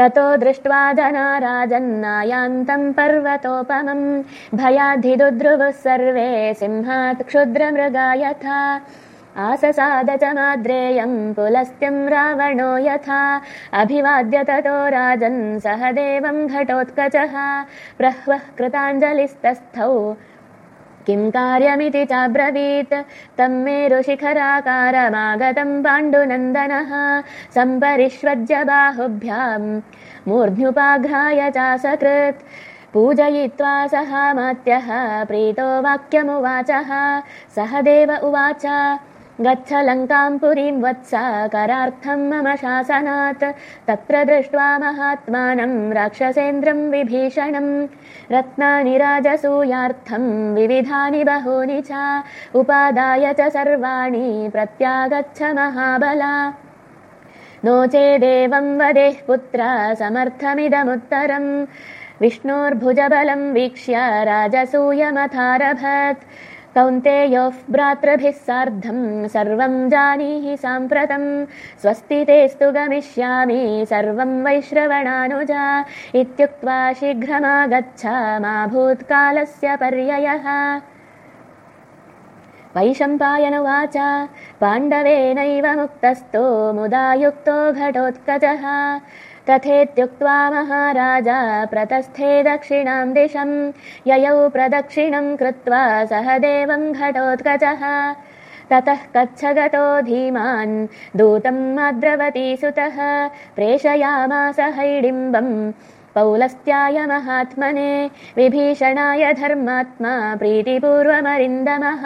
ततो दृष्ट्वा जना राजन्नायान्तम् पर्वतोपमम् भयाधिदुद्रुवुः सर्वे सिंहात् क्षुद्रमृगा यथा आससाद च माद्रेयम् पुलस्त्यम् रावणो यथा। अभिवाद्य ततो राजन् सह देवम् घटोत्कचः। प्रह्वः कृताञ्जलिस्तस्थौ किं कार्यमिति चाब्रवीत् तम् मेरुशिखराकारमागतम् पाण्डुनन्दनः। सम्परिष्वज्य बाहुभ्याम् मूर्ध्युपाघ्राय चासकृत्। पूजयित्वा सहामात्यः प्रीतो वाक्यमुवाचः। सह देव उवाच गच्छ लङ्काम् पुरीम् वत्स करार्थम् मम शासनात्। तत्र दृष्ट्वा महात्मानम् राक्षसेन्द्रम् विभीषणम् रत्नानि राजसूयार्थम् विविधानि बहूनि च। उपादाय च सर्वाणि प्रत्यागच्छ महाबला। नो चेदेवम् वदेः पुत्र समर्थमिदमुत्तरम् विष्णोर्भुजबलम् वीक्ष्य राजसूयमथारभत् कौन्तेयोः भ्रातृभिः सार्धम् सर्वम् जानीहि साम्प्रतम् स्वस्ति तेस्तु गमिष्यामि सर्वम् वैश्रवणानुजा। इत्युक्त्वा शीघ्रमागच्छ मा भूत्कालस्य पर्ययः वैशम्पायनुवाच। पाण्डवेनैव मुक्तस्तो मुदा युक्तो घटोत्कचः। तथेत्युक्त्वा महाराजा प्रतस्थे दक्षिणाम् दिशम् ययौ प्रदक्षिणम् कृत्वा सह देवम् घटोत्कचः। ततः कच्छगतो धीमान् दूतम् माद्रवती सुतः। प्रेषयामास हैडिम्बम् पौलस्त्याय महात्मने विभीषणाय धर्मात्मा प्रीतिपूर्वमरिन्दमः